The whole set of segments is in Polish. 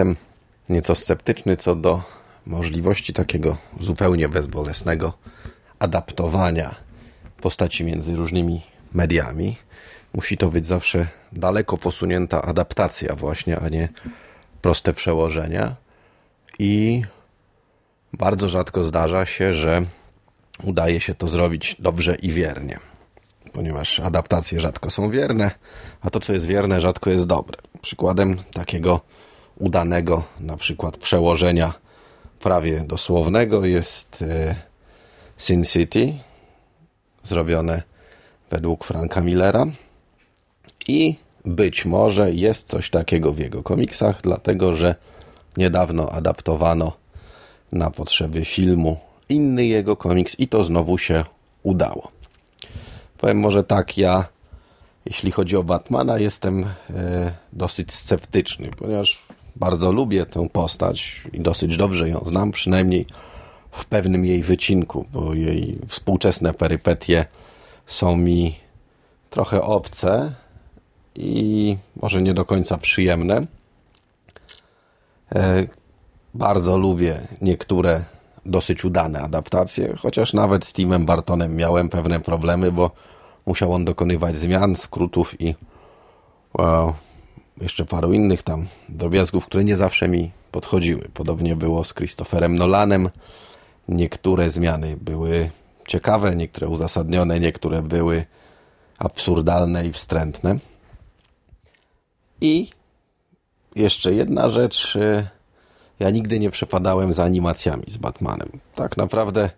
jestem nieco sceptyczny co do możliwości takiego zupełnie bezbolesnego adaptowania postaci między różnymi mediami. Musi to być zawsze daleko posunięta adaptacja, właśnie, a nie proste przełożenia. I bardzo rzadko zdarza się, że udaje się to zrobić dobrze i wiernie, ponieważ adaptacje rzadko są wierne, a to, co jest wierne, rzadko jest dobre. Przykładem takiego udanego, na przykład przełożenia prawie dosłownego jest e, Sin City, zrobione według Franka Millera. I być może jest coś takiego w jego komiksach, dlatego że niedawno adaptowano na potrzeby filmu inny jego komiks i to znowu się udało. Powiem może tak, ja jeśli chodzi o Batmana jestem e, dosyć sceptyczny, ponieważ bardzo lubię tę postać i dosyć dobrze ją znam, przynajmniej w pewnym jej wycinku, bo jej współczesne perypetie są mi trochę obce i może nie do końca przyjemne. E, bardzo lubię niektóre dosyć udane adaptacje, chociaż nawet z Timem Bartonem miałem pewne problemy, bo musiał on dokonywać zmian, skrótów i wow, jeszcze paru innych tam drobiazgów, które nie zawsze mi podchodziły. Podobnie było z Christopherem Nolanem. Niektóre zmiany były ciekawe, niektóre uzasadnione, niektóre były absurdalne i wstrętne. I jeszcze jedna rzecz. Y, ja nigdy nie przepadałem za animacjami z Batmanem. Tak naprawdę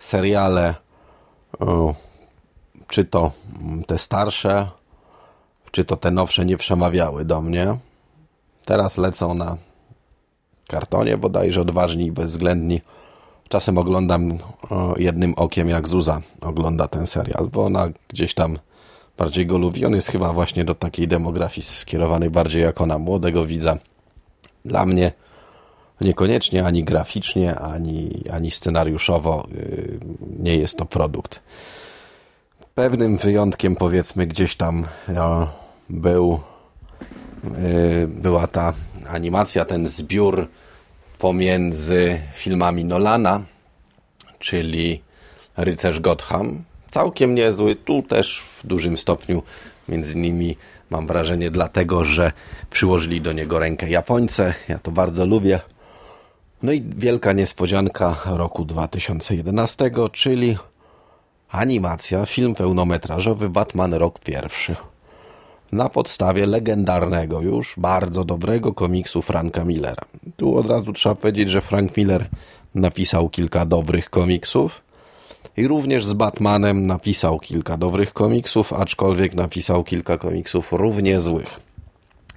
seriale, czy to te starsze, czy to te nowsze nie przemawiały do mnie. Teraz lecą na kartonie bodajże odważni i bezwzględni. Czasem oglądam jednym okiem jak Zuza ogląda ten serial, bo ona gdzieś tam bardziej go lubi. On jest chyba właśnie do takiej demografii skierowany bardziej jako na młodego widza. Dla mnie niekoniecznie ani graficznie, ani, ani scenariuszowo yy, nie jest to produkt. Pewnym wyjątkiem powiedzmy gdzieś tam no, był, yy, była ta animacja, ten zbiór pomiędzy filmami Nolana, czyli Rycerz Gotham. Całkiem niezły, tu też w dużym stopniu, między innymi mam wrażenie dlatego, że przyłożyli do niego rękę Japońce. Ja to bardzo lubię. No i wielka niespodzianka roku 2011, czyli animacja, film pełnometrażowy Batman rok pierwszy. Na podstawie legendarnego już, bardzo dobrego komiksu Franka Millera. Tu od razu trzeba powiedzieć, że Frank Miller napisał kilka dobrych komiksów i również z Batmanem napisał kilka dobrych komiksów, aczkolwiek napisał kilka komiksów równie złych.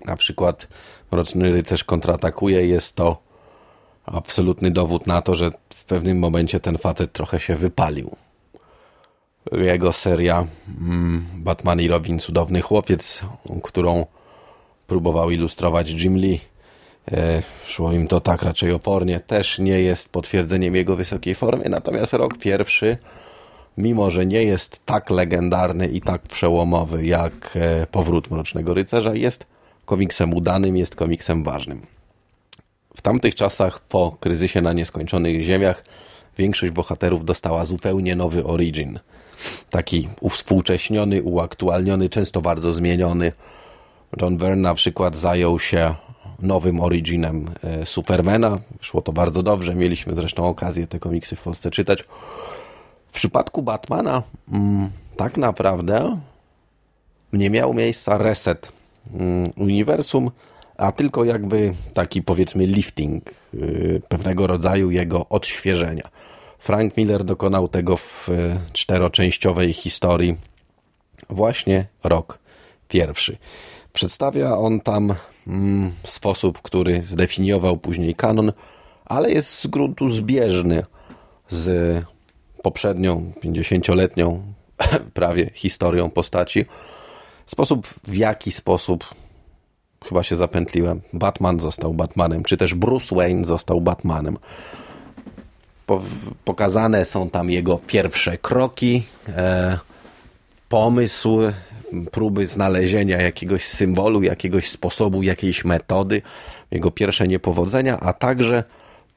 Na przykład Mroczny Rycerz kontratakuje jest to absolutny dowód na to, że w pewnym momencie ten facet trochę się wypalił. Jego seria mm, Batman i Robin Cudowny Chłopiec, którą próbował ilustrować Jim Lee, e, szło im to tak raczej opornie, też nie jest potwierdzeniem jego wysokiej formy, natomiast rok pierwszy, mimo że nie jest tak legendarny i tak przełomowy jak e, Powrót Mrocznego Rycerza, jest komiksem udanym, jest komiksem ważnym. W tamtych czasach, po kryzysie na nieskończonych ziemiach, większość bohaterów dostała zupełnie nowy origin. Taki uwspółcześniony, uaktualniony, często bardzo zmieniony. John Byrne na przykład zajął się nowym originem e, Supermana. Szło to bardzo dobrze. Mieliśmy zresztą okazję te komiksy w Polsce czytać. W przypadku Batmana mm, tak naprawdę nie miał miejsca reset mm, uniwersum a tylko jakby taki powiedzmy lifting, y, pewnego rodzaju jego odświeżenia. Frank Miller dokonał tego w y, czteroczęściowej historii właśnie rok pierwszy. Przedstawia on tam mm, sposób, który zdefiniował później kanon, ale jest z gruntu zbieżny z poprzednią, 50-letnią prawie historią postaci. Sposób, w jaki sposób chyba się zapętliłem. Batman został Batmanem, czy też Bruce Wayne został Batmanem. Po, pokazane są tam jego pierwsze kroki, e, pomysły, próby znalezienia jakiegoś symbolu, jakiegoś sposobu, jakiejś metody. jego pierwsze niepowodzenia, a także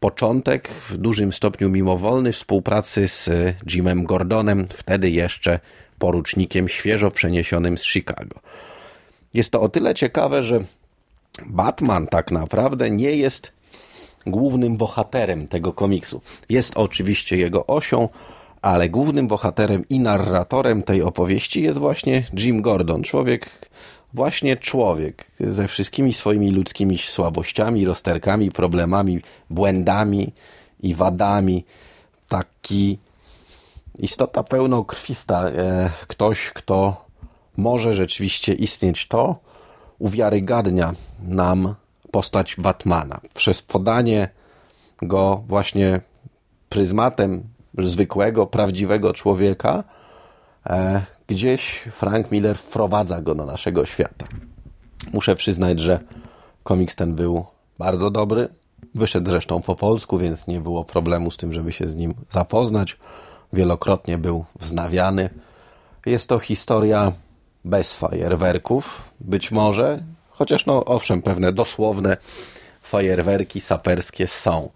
początek w dużym stopniu mimowolny współpracy z Jimem Gordonem, wtedy jeszcze porucznikiem świeżo przeniesionym z Chicago. Jest to o tyle ciekawe, że Batman tak naprawdę nie jest głównym bohaterem tego komiksu. Jest oczywiście jego osią, ale głównym bohaterem i narratorem tej opowieści jest właśnie Jim Gordon. Człowiek, właśnie człowiek ze wszystkimi swoimi ludzkimi słabościami, rozterkami, problemami, błędami i wadami. Taki istota pełnokrwista, e, ktoś, kto może rzeczywiście istnieć, to uwiarygadnia nam postać Batmana. Przez podanie go właśnie pryzmatem zwykłego, prawdziwego człowieka, e, gdzieś Frank Miller wprowadza go do naszego świata. Muszę przyznać, że komiks ten był bardzo dobry. Wyszedł zresztą po polsku, więc nie było problemu z tym, żeby się z nim zapoznać. Wielokrotnie był wznawiany. Jest to historia bez fajerwerków, być może, chociaż no owszem, pewne dosłowne fajerwerki saperskie są.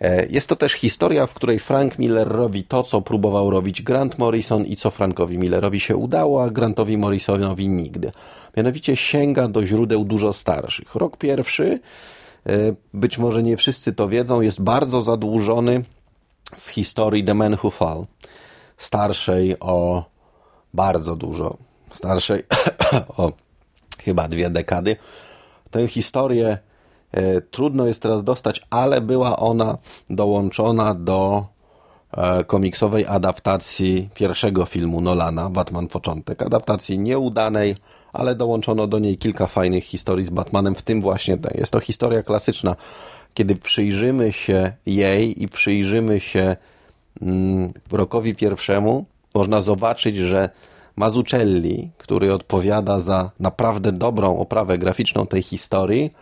E, jest to też historia, w której Frank Miller robi to, co próbował robić Grant Morrison i co Frankowi Millerowi się udało, a Grantowi Morrisonowi nigdy. Mianowicie sięga do źródeł dużo starszych. Rok pierwszy, e, być może nie wszyscy to wiedzą, jest bardzo zadłużony w historii The Man Who Fall. Starszej o bardzo dużo. Starszej o chyba dwie dekady. Tę historię E, trudno jest teraz dostać, ale była ona dołączona do e, komiksowej adaptacji pierwszego filmu Nolana, Batman Początek. Adaptacji nieudanej, ale dołączono do niej kilka fajnych historii z Batmanem, w tym właśnie tej. Jest to historia klasyczna. Kiedy przyjrzymy się jej i przyjrzymy się mm, rokowi pierwszemu, można zobaczyć, że Mazzucchelli, który odpowiada za naprawdę dobrą oprawę graficzną tej historii,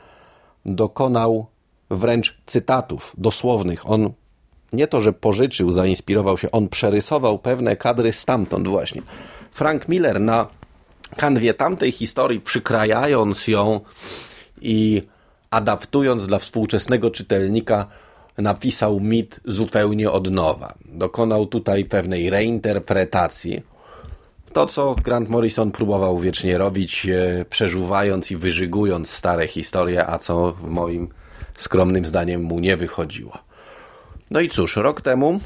dokonał wręcz cytatów dosłownych. On nie to, że pożyczył, zainspirował się, on przerysował pewne kadry stamtąd właśnie. Frank Miller na kanwie tamtej historii, przykrajając ją i adaptując dla współczesnego czytelnika, napisał mit zupełnie od nowa. Dokonał tutaj pewnej reinterpretacji. To, co Grant Morrison próbował wiecznie robić, e, przeżuwając i wyżygując stare historie, a co w moim skromnym zdaniem mu nie wychodziło. No i cóż, rok temu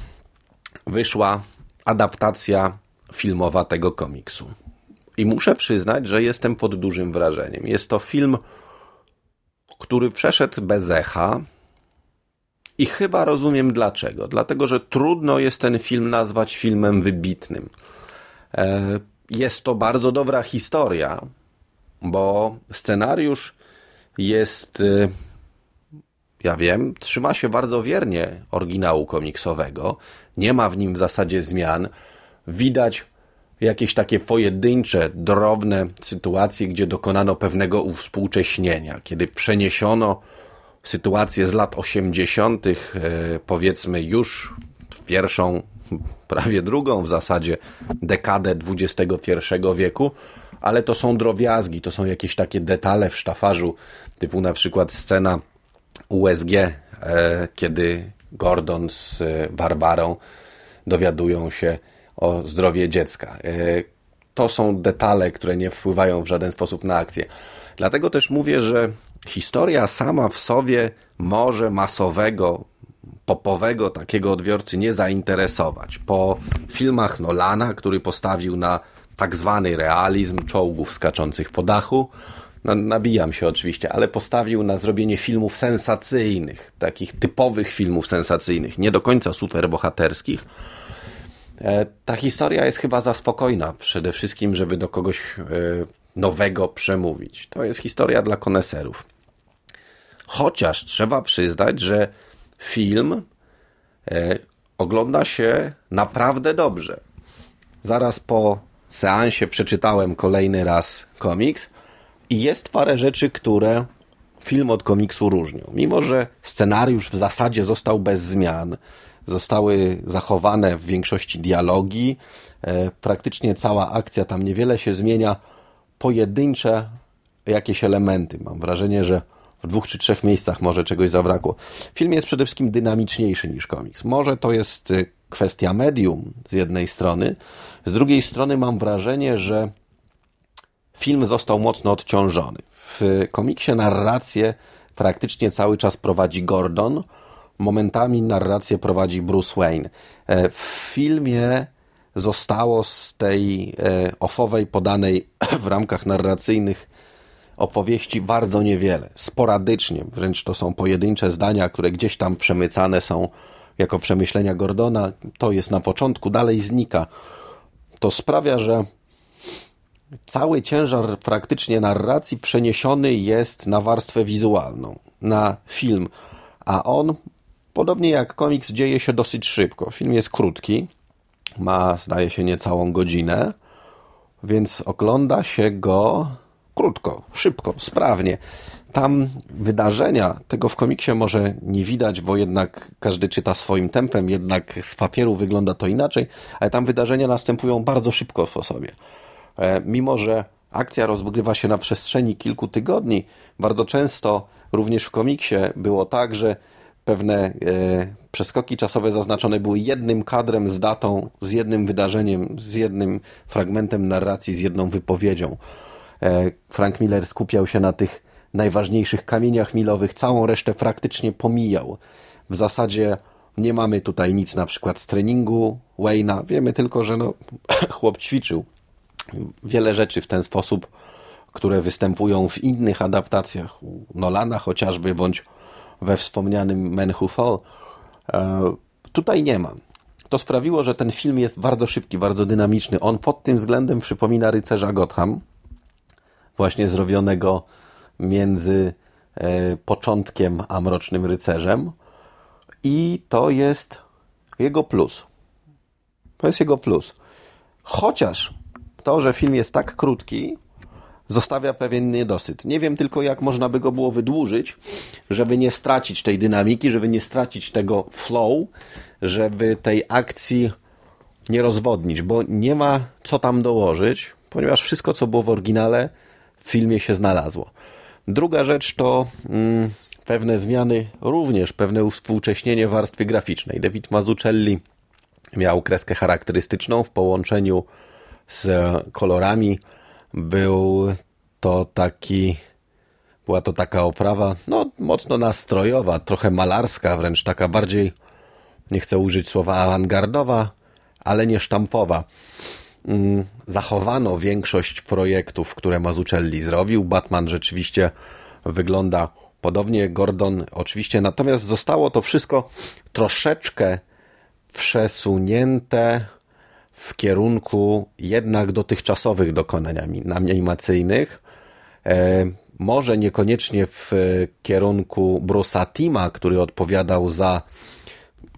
wyszła adaptacja filmowa tego komiksu. I muszę przyznać, że jestem pod dużym wrażeniem. Jest to film, który przeszedł bez echa. I chyba rozumiem dlaczego. Dlatego, że trudno jest ten film nazwać filmem wybitnym. E, jest to bardzo dobra historia, bo scenariusz jest, e, ja wiem, trzyma się bardzo wiernie oryginału komiksowego. Nie ma w nim w zasadzie zmian. Widać jakieś takie pojedyncze, drobne sytuacje, gdzie dokonano pewnego uwspółcześnienia, kiedy przeniesiono sytuację z lat 80., e, powiedzmy już w pierwszą prawie drugą w zasadzie dekadę XXI wieku, ale to są drobiazgi, to są jakieś takie detale w sztafarzu, typu na przykład scena USG, e, kiedy Gordon z Barbarą dowiadują się o zdrowie dziecka. E, to są detale, które nie wpływają w żaden sposób na akcję. Dlatego też mówię, że historia sama w sobie może masowego popowego takiego odbiorcy nie zainteresować. Po filmach Nolana, który postawił na tak zwany realizm czołgów skaczących po dachu, nabijam się oczywiście, ale postawił na zrobienie filmów sensacyjnych, takich typowych filmów sensacyjnych, nie do końca superbohaterskich. E, ta historia jest chyba za spokojna przede wszystkim, żeby do kogoś e, nowego przemówić. To jest historia dla koneserów. Chociaż trzeba przyznać, że film e, ogląda się naprawdę dobrze. Zaraz po seansie przeczytałem kolejny raz komiks i jest parę rzeczy, które film od komiksu różnią. Mimo, że scenariusz w zasadzie został bez zmian, zostały zachowane w większości dialogi, e, praktycznie cała akcja tam niewiele się zmienia, pojedyncze jakieś elementy. Mam wrażenie, że w dwóch czy trzech miejscach może czegoś zabrakło. Film jest przede wszystkim dynamiczniejszy niż komiks. Może to jest y, kwestia medium z jednej strony, z drugiej strony mam wrażenie, że film został mocno odciążony. W komiksie narrację praktycznie cały czas prowadzi Gordon, momentami narrację prowadzi Bruce Wayne. E, w filmie zostało z tej e, ofowej podanej w ramkach narracyjnych opowieści bardzo niewiele, sporadycznie, wręcz to są pojedyncze zdania, które gdzieś tam przemycane są jako przemyślenia Gordona. To jest na początku, dalej znika. To sprawia, że cały ciężar praktycznie narracji przeniesiony jest na warstwę wizualną, na film, a on, podobnie jak komiks, dzieje się dosyć szybko. Film jest krótki, ma, zdaje się, niecałą godzinę, więc ogląda się go krótko, szybko, sprawnie. Tam wydarzenia, tego w komiksie może nie widać, bo jednak każdy czyta swoim tempem, jednak z papieru wygląda to inaczej, ale tam wydarzenia następują bardzo szybko po sobie. E, mimo, że akcja rozgrywa się na przestrzeni kilku tygodni, bardzo często również w komiksie było tak, że pewne e, przeskoki czasowe zaznaczone były jednym kadrem z datą, z jednym wydarzeniem, z jednym fragmentem narracji, z jedną wypowiedzią. E, Frank Miller skupiał się na tych najważniejszych kamieniach milowych, całą resztę praktycznie pomijał. W zasadzie nie mamy tutaj nic na przykład z treningu Wayne'a, wiemy tylko, że no, chłop ćwiczył. Wiele rzeczy w ten sposób, które występują w innych adaptacjach, u Nolana chociażby, bądź we wspomnianym Men Who Fall, e, tutaj nie ma. To sprawiło, że ten film jest bardzo szybki, bardzo dynamiczny. On pod tym względem przypomina rycerza Gotham, właśnie zrobionego między e, początkiem a Mrocznym Rycerzem i to jest jego plus. To jest jego plus. Chociaż to, że film jest tak krótki, zostawia pewien niedosyt. Nie wiem tylko, jak można by go było wydłużyć, żeby nie stracić tej dynamiki, żeby nie stracić tego flow, żeby tej akcji nie rozwodnić, bo nie ma co tam dołożyć, ponieważ wszystko, co było w oryginale, w filmie się znalazło. Druga rzecz to mm, pewne zmiany, również pewne uwspółcześnienie warstwy graficznej. David Mazzucchelli miał kreskę charakterystyczną w połączeniu z kolorami. Był to taki, była to taka oprawa, no mocno nastrojowa, trochę malarska, wręcz taka bardziej, nie chcę użyć słowa awangardowa, ale nie sztampowa. Mm, zachowano większość projektów, które Mazzucchelli zrobił. Batman rzeczywiście wygląda podobnie, Gordon oczywiście, natomiast zostało to wszystko troszeczkę przesunięte w kierunku jednak dotychczasowych dokonań animacyjnych. E, może niekoniecznie w kierunku Bruce'a Tima, który odpowiadał za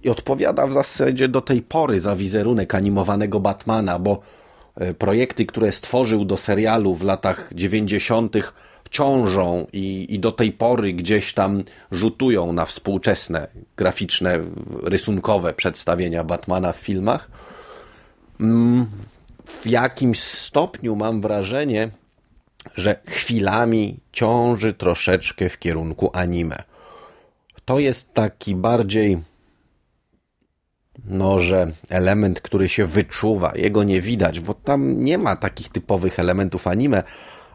i odpowiada w zasadzie do tej pory za wizerunek animowanego Batmana, bo projekty, które stworzył do serialu w latach 90. ciążą i, i do tej pory gdzieś tam rzutują na współczesne, graficzne, rysunkowe przedstawienia Batmana w filmach. Mm, w jakimś stopniu mam wrażenie, że chwilami ciąży troszeczkę w kierunku anime. To jest taki bardziej no, że element, który się wyczuwa, jego nie widać, bo tam nie ma takich typowych elementów anime,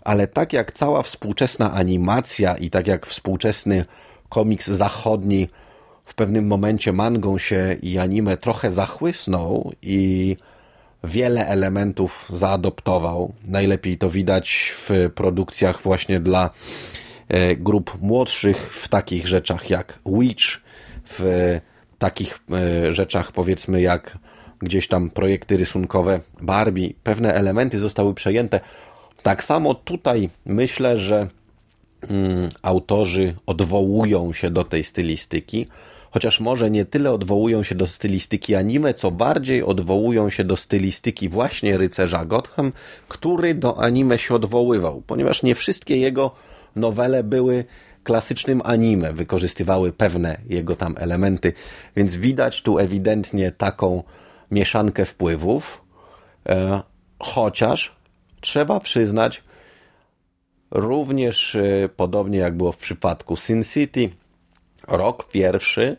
ale tak jak cała współczesna animacja i tak jak współczesny komiks zachodni w pewnym momencie mangą się i anime trochę zachłysnął i wiele elementów zaadoptował. Najlepiej to widać w produkcjach właśnie dla e, grup młodszych, w takich rzeczach jak Witch, w takich e, rzeczach powiedzmy jak gdzieś tam projekty rysunkowe Barbie, pewne elementy zostały przejęte. Tak samo tutaj myślę, że mm, autorzy odwołują się do tej stylistyki, chociaż może nie tyle odwołują się do stylistyki anime, co bardziej odwołują się do stylistyki właśnie rycerza Gotham, który do anime się odwoływał, ponieważ nie wszystkie jego nowele były klasycznym anime wykorzystywały pewne jego tam elementy, więc widać tu ewidentnie taką mieszankę wpływów, e, chociaż trzeba przyznać, Również e, podobnie jak było w przypadku Sin City, rok pierwszy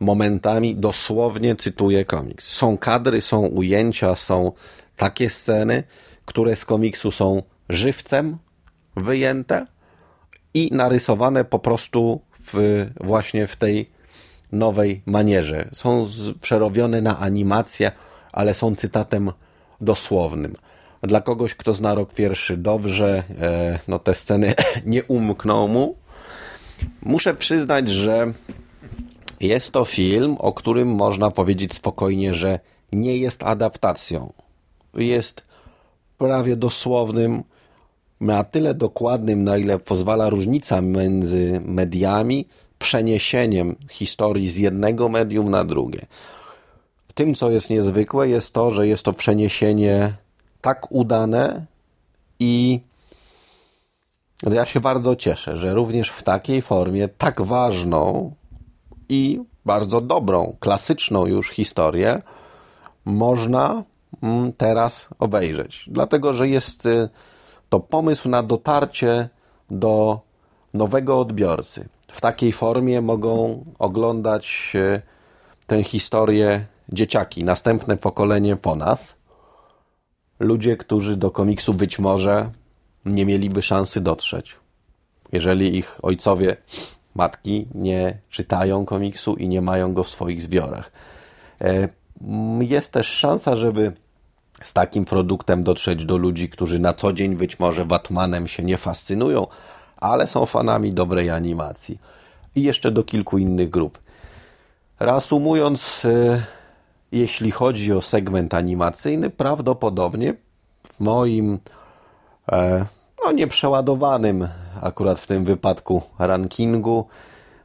momentami dosłownie cytuję komiks. Są kadry, są ujęcia, są takie sceny, które z komiksu są żywcem wyjęte i narysowane po prostu w, właśnie w tej nowej manierze. Są przerobione na animację, ale są cytatem dosłownym. Dla kogoś, kto zna rok pierwszy dobrze, e, no te sceny nie umkną mu. Muszę przyznać, że jest to film, o którym można powiedzieć spokojnie, że nie jest adaptacją. Jest prawie dosłownym, na tyle dokładnym, na ile pozwala różnica między mediami, przeniesieniem historii z jednego medium na drugie. Tym, co jest niezwykłe, jest to, że jest to przeniesienie tak udane i ja się bardzo cieszę, że również w takiej formie, tak ważną i bardzo dobrą, klasyczną już historię można mm, teraz obejrzeć. Dlatego, że jest y, to pomysł na dotarcie do nowego odbiorcy. W takiej formie mogą oglądać y, tę historię dzieciaki, następne pokolenie po nas. Ludzie, którzy do komiksu być może nie mieliby szansy dotrzeć. Jeżeli ich ojcowie, matki nie czytają komiksu i nie mają go w swoich zbiorach. E, jest też szansa, żeby z takim produktem dotrzeć do ludzi, którzy na co dzień być może Batmanem się nie fascynują, ale są fanami dobrej animacji. I jeszcze do kilku innych grup. Reasumując, e, jeśli chodzi o segment animacyjny, prawdopodobnie w moim e, no nieprzeładowanym akurat w tym wypadku rankingu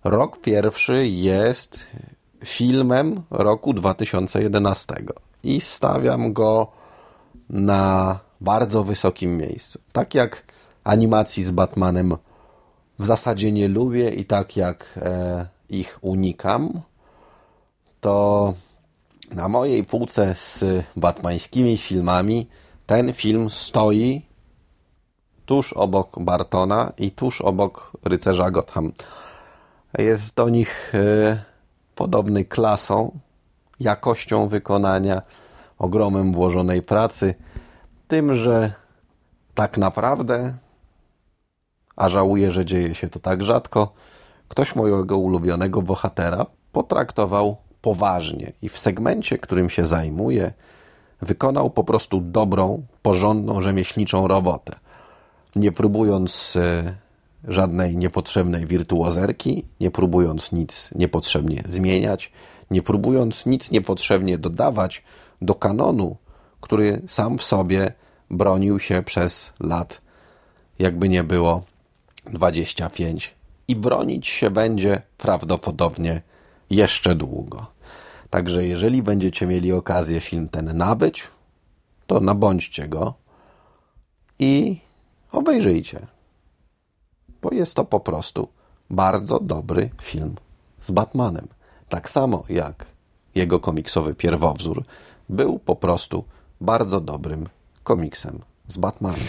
rok pierwszy jest filmem roku 2011 i stawiam go na bardzo wysokim miejscu. Tak jak animacji z Batmanem w zasadzie nie lubię i tak jak e, ich unikam, to na mojej półce z batmańskimi filmami ten film stoi tuż obok Bartona i tuż obok Rycerza Gotham. Jest do nich e, podobny klasą, jakością wykonania, ogromem włożonej pracy, tym, że tak naprawdę, a żałuję, że dzieje się to tak rzadko, ktoś mojego ulubionego bohatera potraktował poważnie i w segmencie, którym się zajmuje, wykonał po prostu dobrą, porządną, rzemieślniczą robotę. Nie próbując e, żadnej niepotrzebnej wirtuozerki, nie próbując nic niepotrzebnie zmieniać, nie próbując nic niepotrzebnie dodawać do kanonu, który sam w sobie bronił się przez lat, jakby nie było 25 i bronić się będzie prawdopodobnie jeszcze długo. Także jeżeli będziecie mieli okazję film ten nabyć, to nabądźcie go i obejrzyjcie. Bo jest to po prostu bardzo dobry film z Batmanem. Tak samo jak jego komiksowy pierwowzór był po prostu bardzo dobrym komiksem z Batmanem.